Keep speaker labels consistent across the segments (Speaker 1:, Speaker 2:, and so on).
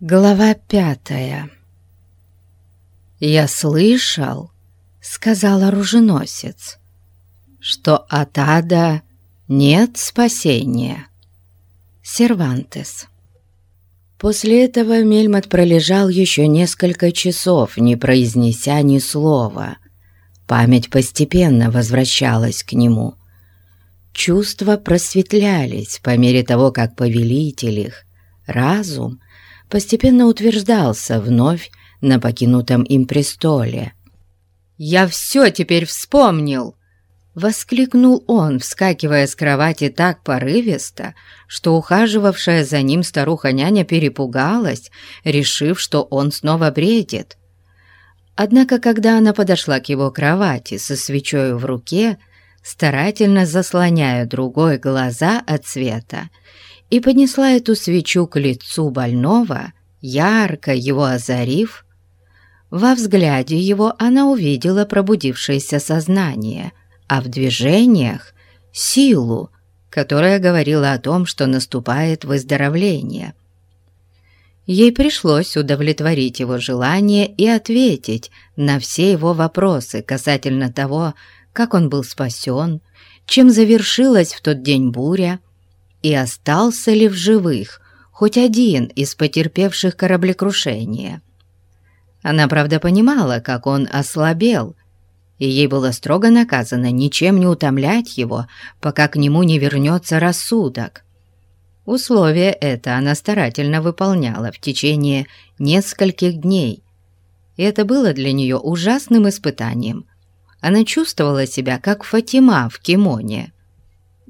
Speaker 1: Глава пятая «Я слышал, — сказал оруженосец, — что от ада нет спасения». Сервантес После этого Мельмот пролежал еще несколько часов, не произнеся ни слова. Память постепенно возвращалась к нему. Чувства просветлялись по мере того, как повелитель их, разум, постепенно утверждался вновь на покинутом им престоле. «Я все теперь вспомнил!» Воскликнул он, вскакивая с кровати так порывисто, что ухаживавшая за ним старуха-няня перепугалась, решив, что он снова бредит. Однако, когда она подошла к его кровати со свечой в руке, старательно заслоняя другой глаза от света, и поднесла эту свечу к лицу больного, ярко его озарив, во взгляде его она увидела пробудившееся сознание, а в движениях — силу, которая говорила о том, что наступает выздоровление. Ей пришлось удовлетворить его желание и ответить на все его вопросы касательно того, как он был спасен, чем завершилась в тот день буря, и остался ли в живых хоть один из потерпевших кораблекрушение. Она, правда, понимала, как он ослабел, и ей было строго наказано ничем не утомлять его, пока к нему не вернется рассудок. Условие это она старательно выполняла в течение нескольких дней, и это было для нее ужасным испытанием. Она чувствовала себя как Фатима в кимоне.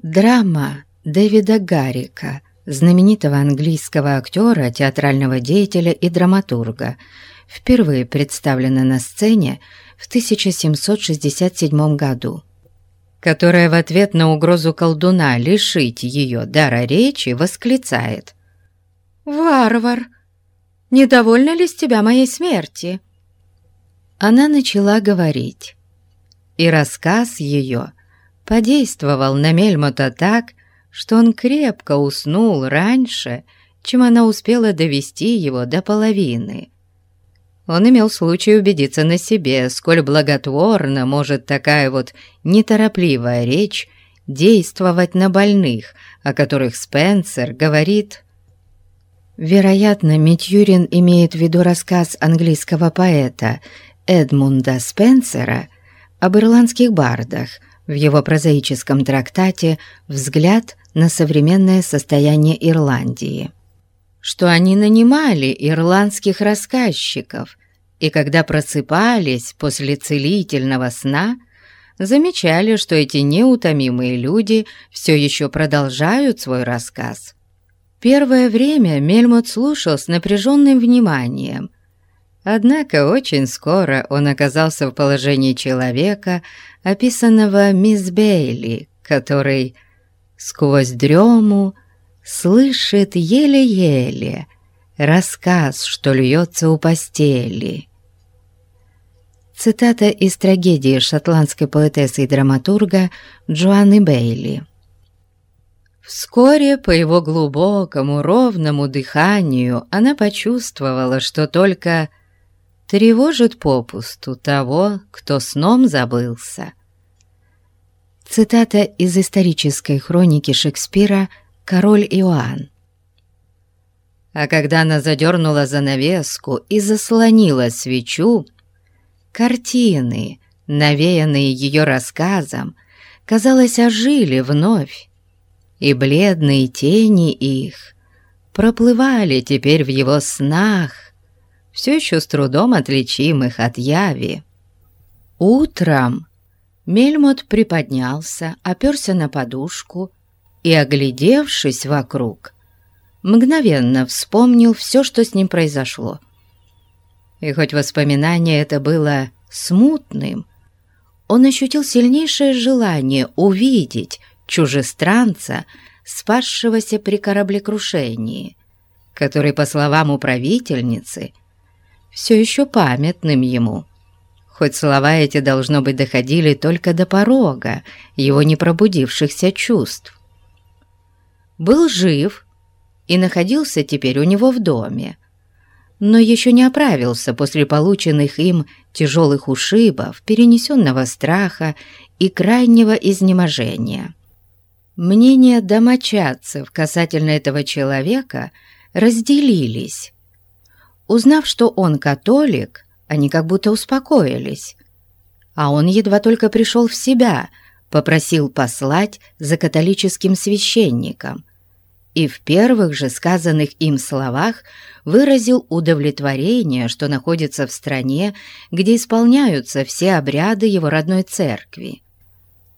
Speaker 1: Драма Дэвида Гаррика, знаменитого английского актера, театрального деятеля и драматурга, впервые представлена на сцене в 1767 году, которая в ответ на угрозу колдуна лишить ее дара речи восклицает «Варвар, недовольна ли с тебя моей смерти?» Она начала говорить, и рассказ ее подействовал на Мельмота так, что он крепко уснул раньше, чем она успела довести его до половины. Он имел случай убедиться на себе, сколь благотворно может такая вот неторопливая речь действовать на больных, о которых Спенсер говорит... Вероятно, Митюрин имеет в виду рассказ английского поэта Эдмунда Спенсера об ирландских бардах в его прозаическом трактате «Взгляд на современное состояние Ирландии, что они нанимали ирландских рассказчиков, и когда просыпались после целительного сна, замечали, что эти неутомимые люди все еще продолжают свой рассказ. Первое время Мельмот слушал с напряженным вниманием, однако очень скоро он оказался в положении человека, описанного мисс Бейли, который сквозь дрему слышит еле-еле рассказ, что льется у постели. Цитата из трагедии шотландской поэтессы и драматурга Джоанны Бейли. Вскоре по его глубокому ровному дыханию она почувствовала, что только тревожит попусту того, кто сном забылся. Цитата из исторической хроники Шекспира «Король Иоанн». А когда она задернула занавеску и заслонила свечу, картины, навеянные ее рассказом, казалось, ожили вновь, и бледные тени их проплывали теперь в его снах, все еще с трудом отличимых от яви. Утром Мельмот приподнялся, оперся на подушку и, оглядевшись вокруг, мгновенно вспомнил все, что с ним произошло. И хоть воспоминание это было смутным, он ощутил сильнейшее желание увидеть чужестранца, спасшегося при кораблекрушении, который, по словам управительницы, все еще памятным ему – хоть слова эти, должно быть, доходили только до порога его непробудившихся чувств. Был жив и находился теперь у него в доме, но еще не оправился после полученных им тяжелых ушибов, перенесенного страха и крайнего изнеможения. Мнения домочадцев касательно этого человека разделились. Узнав, что он католик, они как будто успокоились, а он едва только пришел в себя, попросил послать за католическим священником и в первых же сказанных им словах выразил удовлетворение, что находится в стране, где исполняются все обряды его родной церкви.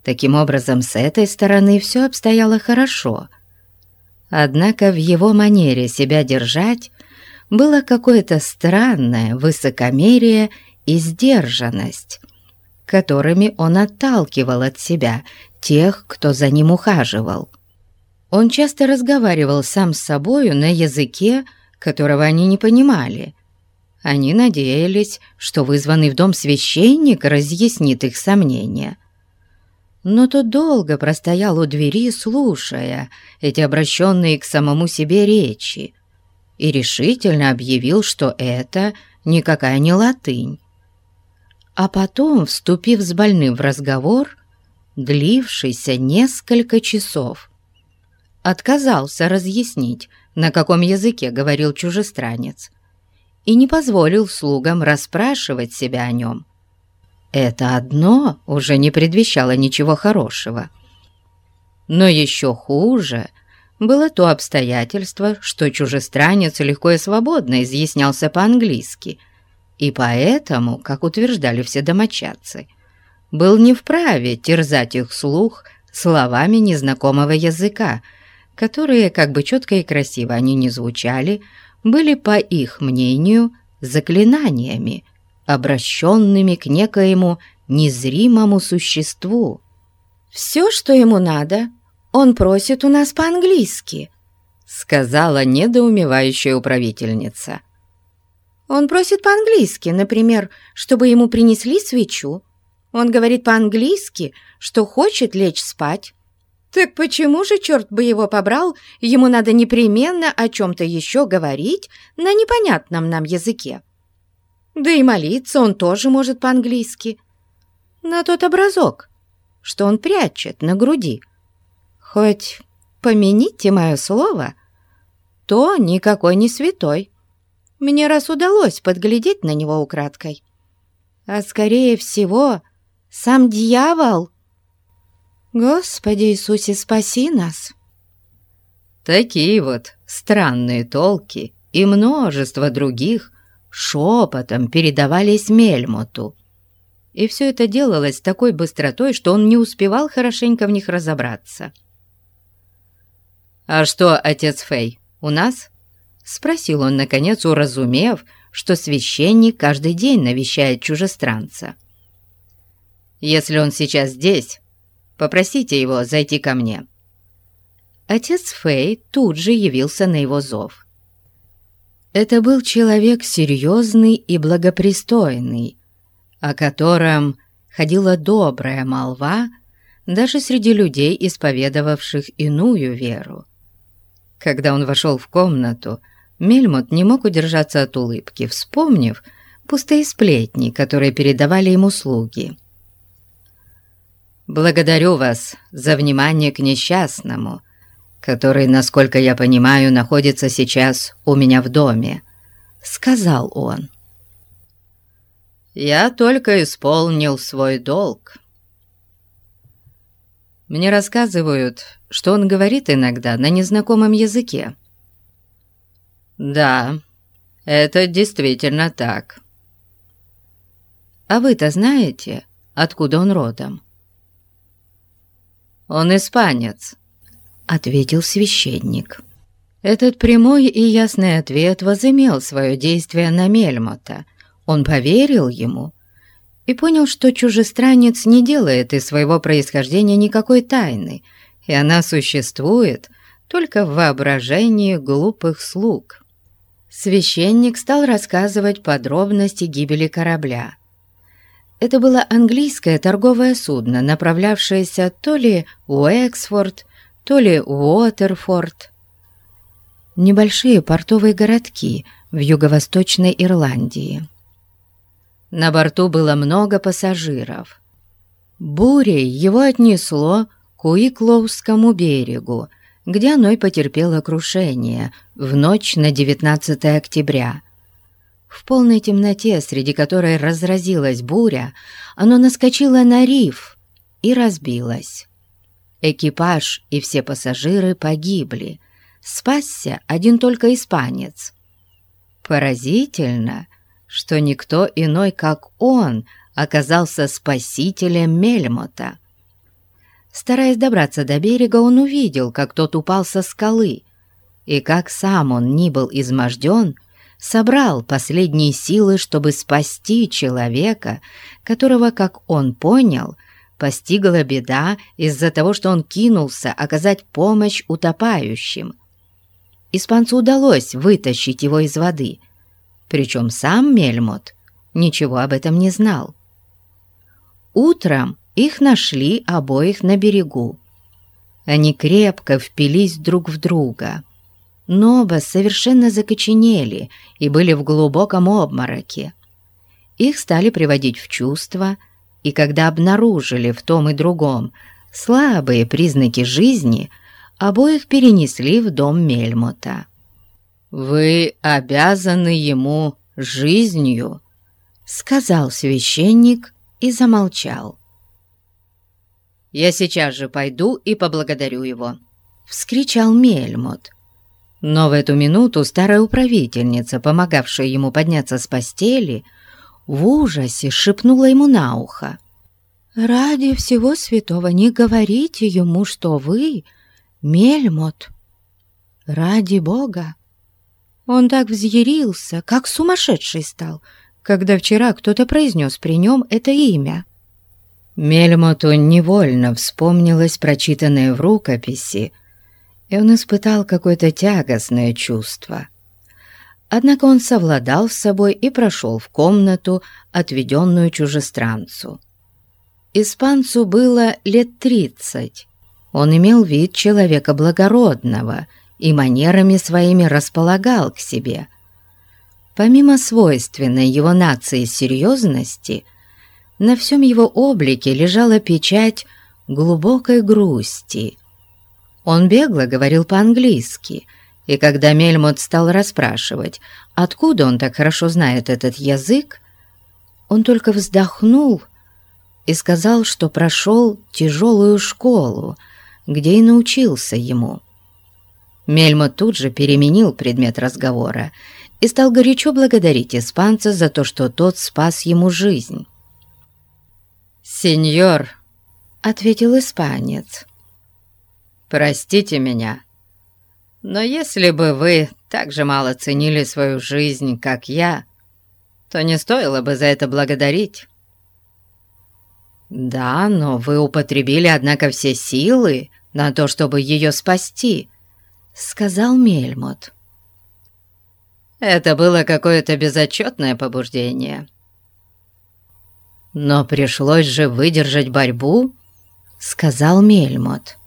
Speaker 1: Таким образом, с этой стороны все обстояло хорошо. Однако в его манере себя держать было какое-то странное высокомерие и сдержанность, которыми он отталкивал от себя тех, кто за ним ухаживал. Он часто разговаривал сам с собою на языке, которого они не понимали. Они надеялись, что вызванный в дом священник разъяснит их сомнения. Но тот долго простоял у двери, слушая эти обращенные к самому себе речи, и решительно объявил, что это никакая не латынь а потом, вступив с больным в разговор, длившийся несколько часов, отказался разъяснить, на каком языке говорил чужестранец, и не позволил слугам расспрашивать себя о нем. Это одно уже не предвещало ничего хорошего. Но еще хуже было то обстоятельство, что чужестранец легко и свободно изъяснялся по-английски – и поэтому, как утверждали все домочадцы, был не вправе терзать их слух словами незнакомого языка, которые, как бы четко и красиво они ни звучали, были, по их мнению, заклинаниями, обращенными к некоему незримому существу. «Все, что ему надо, он просит у нас по-английски», сказала недоумевающая управительница. Он просит по-английски, например, чтобы ему принесли свечу. Он говорит по-английски, что хочет лечь спать. Так почему же, черт бы его побрал, ему надо непременно о чем-то еще говорить на непонятном нам языке? Да и молиться он тоже может по-английски. На тот образок, что он прячет на груди. Хоть помяните мое слово, то никакой не святой. Мне раз удалось подглядеть на него украдкой. А скорее всего, сам дьявол. Господи Иисусе, спаси нас! Такие вот странные толки и множество других шепотом передавались Мельмоту. И все это делалось такой быстротой, что он не успевал хорошенько в них разобраться. «А что, отец Фэй, у нас?» Спросил он, наконец, уразумев, что священник каждый день навещает чужестранца. «Если он сейчас здесь, попросите его зайти ко мне». Отец Фэй тут же явился на его зов. Это был человек серьезный и благопристойный, о котором ходила добрая молва даже среди людей, исповедовавших иную веру. Когда он вошел в комнату, Мельмот не мог удержаться от улыбки, вспомнив пустые сплетни, которые передавали ему слуги. «Благодарю вас за внимание к несчастному, который, насколько я понимаю, находится сейчас у меня в доме», — сказал он. «Я только исполнил свой долг». Мне рассказывают, что он говорит иногда на незнакомом языке. «Да, это действительно так». «А вы-то знаете, откуда он родом?» «Он испанец», — ответил священник. Этот прямой и ясный ответ возымел свое действие на Мельмота. Он поверил ему и понял, что чужестранец не делает из своего происхождения никакой тайны, и она существует только в воображении глупых слуг. Священник стал рассказывать подробности гибели корабля. Это было английское торговое судно, направлявшееся то ли в Эксфорд, то ли в Уотерфорд. небольшие портовые городки в юго-восточной Ирландии. На борту было много пассажиров. Бурей его отнесло к Уиклоускому берегу, где оно и потерпело крушение в ночь на 19 октября. В полной темноте, среди которой разразилась буря, оно наскочило на риф и разбилось. Экипаж и все пассажиры погибли. Спасся один только испанец. Поразительно, что никто иной, как он, оказался спасителем Мельмота. Стараясь добраться до берега, он увидел, как тот упал со скалы, и как сам он ни был изможден, собрал последние силы, чтобы спасти человека, которого, как он понял, постигла беда из-за того, что он кинулся оказать помощь утопающим. Испанцу удалось вытащить его из воды, причем сам Мельмот ничего об этом не знал. Утром их нашли обоих на берегу. Они крепко впились друг в друга, но оба совершенно закоченели и были в глубоком обмороке. Их стали приводить в чувство, и когда обнаружили в том и другом слабые признаки жизни, обоих перенесли в дом Мельмота. «Вы обязаны ему жизнью», — сказал священник и замолчал. «Я сейчас же пойду и поблагодарю его», — вскричал Мельмот. Но в эту минуту старая управительница, помогавшая ему подняться с постели, в ужасе шепнула ему на ухо. «Ради всего святого не говорите ему, что вы Мельмот. Ради Бога!» Он так взъярился, как сумасшедший стал, когда вчера кто-то произнес при нем это имя. Мельмоту невольно вспомнилось прочитанное в рукописи, и он испытал какое-то тягостное чувство. Однако он совладал с собой и прошел в комнату, отведенную чужестранцу. Испанцу было лет тридцать. Он имел вид человека благородного и манерами своими располагал к себе. Помимо свойственной его нации серьезности – на всем его облике лежала печать глубокой грусти. Он бегло говорил по-английски, и когда Мельмот стал расспрашивать, откуда он так хорошо знает этот язык, он только вздохнул и сказал, что прошел тяжелую школу, где и научился ему. Мельмот тут же переменил предмет разговора и стал горячо благодарить испанца за то, что тот спас ему жизнь. «Сеньор», — ответил испанец, — «простите меня, но если бы вы так же мало ценили свою жизнь, как я, то не стоило бы за это благодарить». «Да, но вы употребили, однако, все силы на то, чтобы ее спасти», — сказал Мельмот. «Это было какое-то безотчетное побуждение». «Но пришлось же выдержать борьбу», — сказал Мельмот.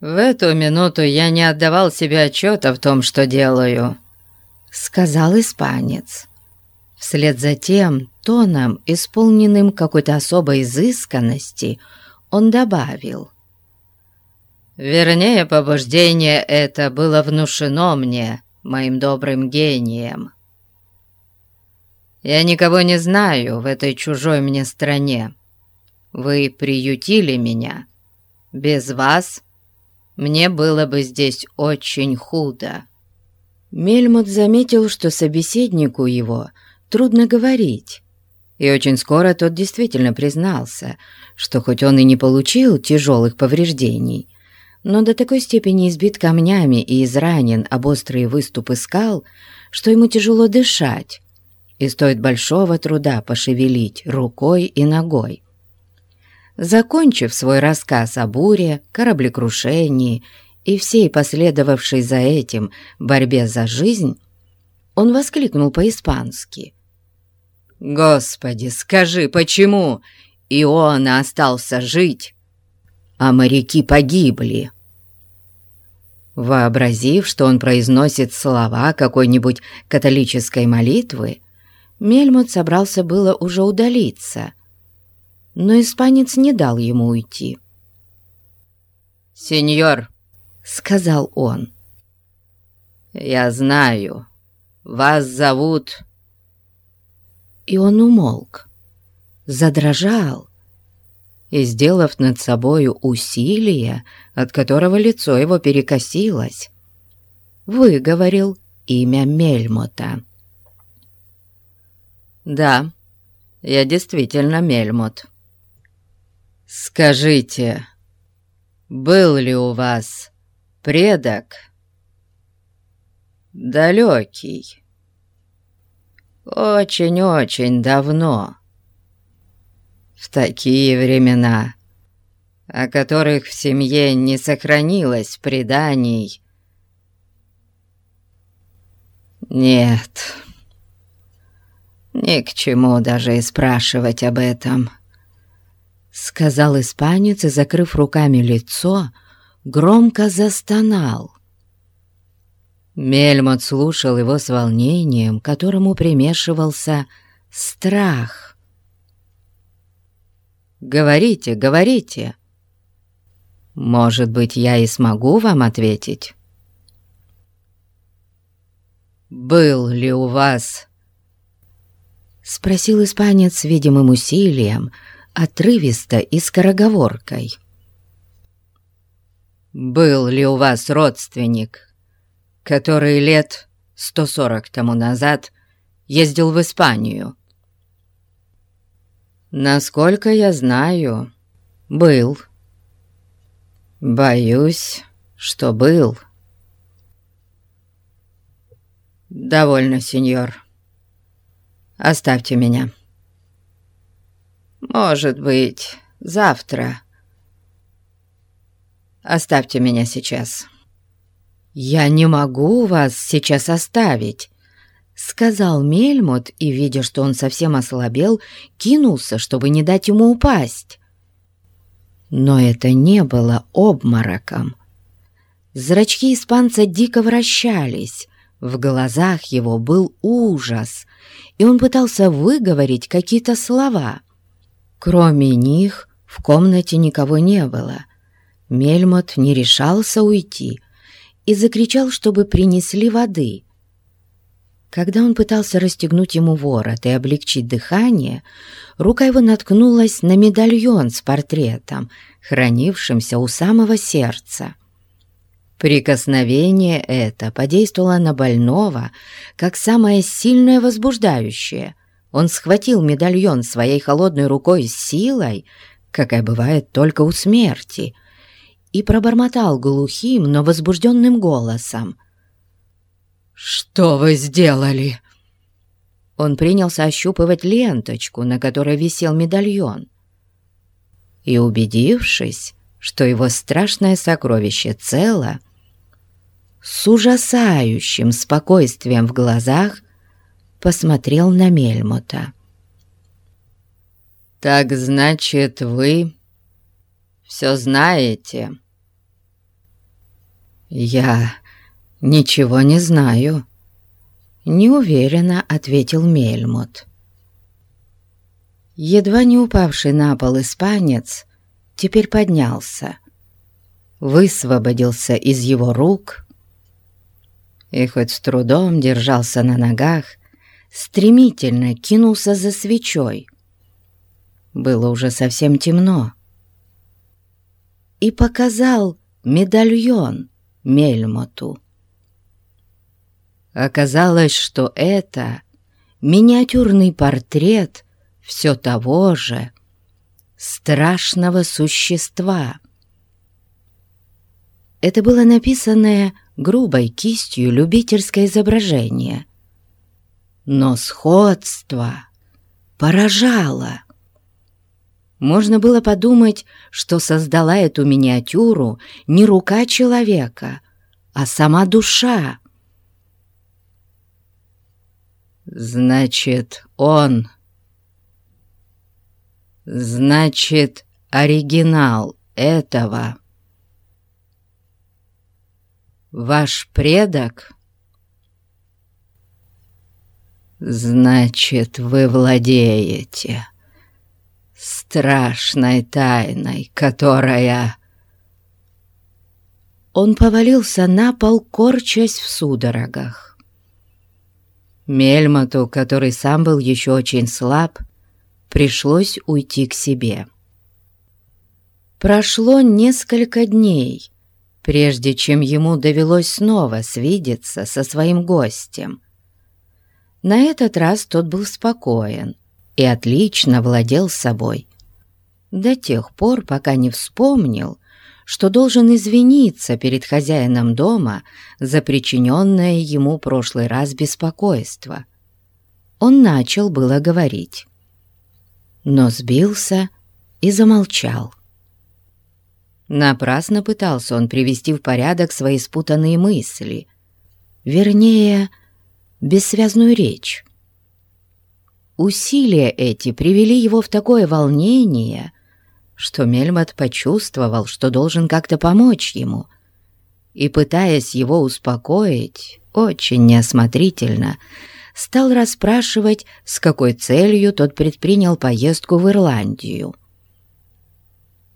Speaker 1: «В эту минуту я не отдавал себе отчета в том, что делаю», — сказал испанец. Вслед за тем, тоном, исполненным какой-то особой изысканности, он добавил. «Вернее, побуждение это было внушено мне, моим добрым гением». Я никого не знаю в этой чужой мне стране. Вы приютили меня. Без вас мне было бы здесь очень худо». Мельмут заметил, что собеседнику его трудно говорить, и очень скоро тот действительно признался, что хоть он и не получил тяжелых повреждений, но до такой степени избит камнями и изранен об острые выступы скал, что ему тяжело дышать, и стоит большого труда пошевелить рукой и ногой. Закончив свой рассказ о буре, кораблекрушении и всей последовавшей за этим борьбе за жизнь, он воскликнул по-испански. «Господи, скажи, почему Иона остался жить, а моряки погибли?» Вообразив, что он произносит слова какой-нибудь католической молитвы, Мельмут собрался было уже удалиться, но испанец не дал ему уйти. «Сеньор», — сказал он, — «я знаю, вас зовут...» И он умолк, задрожал, и, сделав над собою усилие, от которого лицо его перекосилось, выговорил имя Мельмота. «Да, я действительно Мельмот. Скажите, был ли у вас предок далекий, очень-очень давно?» В такие времена, о которых в семье не сохранилось преданий. Нет, ни к чему даже и спрашивать об этом, сказал испанец и, закрыв руками лицо, громко застонал. Мельмот слушал его с волнением, которому примешивался страх. Говорите, говорите. Может быть, я и смогу вам ответить. Был ли у вас... Спросил испанец с видимым усилием, отрывисто и скороговоркой. «Был ли у вас родственник, который лет 140 тому назад ездил в Испанию?» Насколько я знаю, был. Боюсь, что был. Довольно, сеньор. Оставьте меня. Может быть, завтра. Оставьте меня сейчас. Я не могу вас сейчас оставить, Сказал Мельмот и, видя, что он совсем ослабел, кинулся, чтобы не дать ему упасть. Но это не было обмороком. Зрачки испанца дико вращались, в глазах его был ужас, и он пытался выговорить какие-то слова. Кроме них в комнате никого не было. Мельмот не решался уйти и закричал, чтобы принесли воды. Когда он пытался расстегнуть ему ворот и облегчить дыхание, рука его наткнулась на медальон с портретом, хранившимся у самого сердца. Прикосновение это подействовало на больного, как самое сильное возбуждающее. Он схватил медальон своей холодной рукой с силой, какая бывает только у смерти, и пробормотал глухим, но возбужденным голосом. «Что вы сделали?» Он принялся ощупывать ленточку, на которой висел медальон. И, убедившись, что его страшное сокровище цело, с ужасающим спокойствием в глазах посмотрел на Мельмота. «Так значит, вы все знаете?» «Я «Ничего не знаю», — неуверенно ответил Мельмут. Едва не упавший на пол испанец теперь поднялся, высвободился из его рук и хоть с трудом держался на ногах, стремительно кинулся за свечой. Было уже совсем темно. И показал медальон Мельмоту. Оказалось, что это миниатюрный портрет все того же страшного существа. Это было написанное грубой кистью любительское изображение. Но сходство поражало. Можно было подумать, что создала эту миниатюру не рука человека, а сама душа. Значит, он... Значит, оригинал этого... ваш предок?» «Значит, вы владеете страшной тайной, которая...» Он повалился на пол, корчась в судорогах. Мельмоту, который сам был еще очень слаб, пришлось уйти к себе. Прошло несколько дней, прежде чем ему довелось снова свидеться со своим гостем. На этот раз тот был спокоен и отлично владел собой. До тех пор, пока не вспомнил, что должен извиниться перед хозяином дома за причиненное ему прошлый раз беспокойство. Он начал было говорить, но сбился и замолчал. Напрасно пытался он привести в порядок свои спутанные мысли, вернее, бессвязную речь. Усилия эти привели его в такое волнение, что Мельмот почувствовал, что должен как-то помочь ему, и, пытаясь его успокоить, очень неосмотрительно, стал расспрашивать, с какой целью тот предпринял поездку в Ирландию.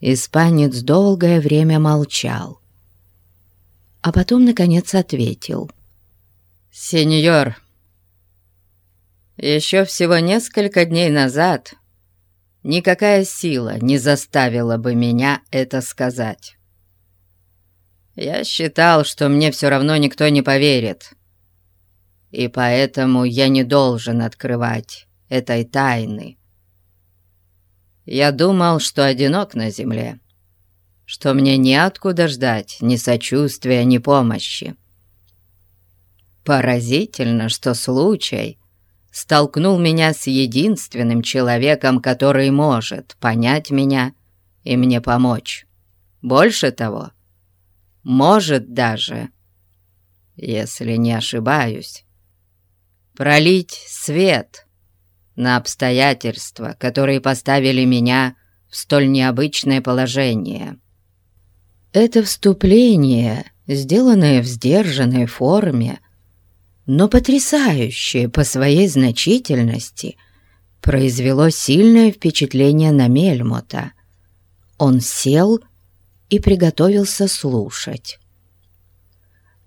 Speaker 1: Испанец долгое время молчал, а потом, наконец, ответил. «Сеньор, еще всего несколько дней назад никакая сила не заставила бы меня это сказать. Я считал, что мне все равно никто не поверит, и поэтому я не должен открывать этой тайны. Я думал, что одинок на земле, что мне неоткуда ждать ни сочувствия, ни помощи. Поразительно, что случай столкнул меня с единственным человеком, который может понять меня и мне помочь. Больше того, может даже, если не ошибаюсь, пролить свет на обстоятельства, которые поставили меня в столь необычное положение. Это вступление, сделанное в сдержанной форме, но потрясающее по своей значительности, произвело сильное впечатление на Мельмота. Он сел и приготовился слушать.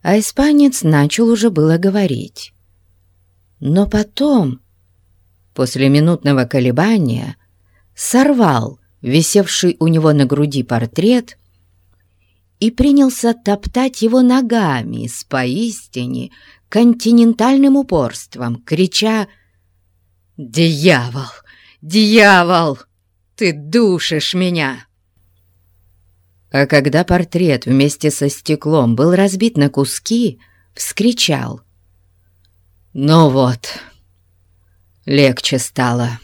Speaker 1: А испанец начал уже было говорить. Но потом после минутного колебания сорвал висевший у него на груди портрет и принялся топтать его ногами с поистине континентальным упорством, крича «Дьявол! Дьявол! Ты душишь меня!» А когда портрет вместе со стеклом был разбит на куски, вскричал «Ну вот!» легче стало.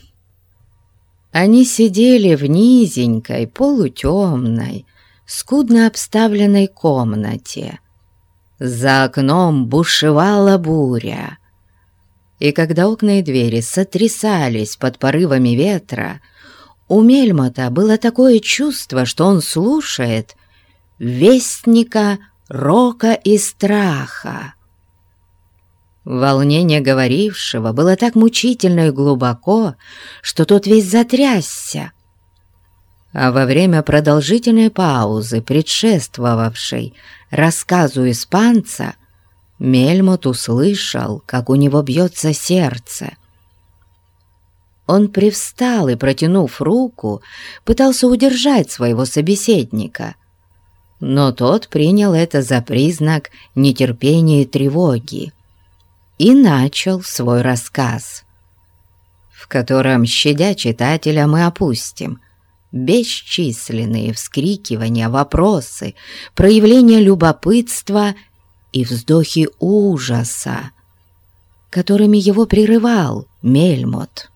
Speaker 1: Они сидели в низенькой, полутемной, скудно обставленной комнате. За окном бушевала буря. И когда окна и двери сотрясались под порывами ветра, у Мельмота было такое чувство, что он слушает вестника рока и страха. Волнение говорившего было так мучительно и глубоко, что тот весь затрясся. А во время продолжительной паузы, предшествовавшей рассказу испанца, Мельмот услышал, как у него бьется сердце. Он привстал и, протянув руку, пытался удержать своего собеседника, но тот принял это за признак нетерпения и тревоги и начал свой рассказ, в котором, щадя читателя, мы опустим бесчисленные вскрикивания, вопросы, проявления любопытства и вздохи ужаса, которыми его прерывал Мельмот.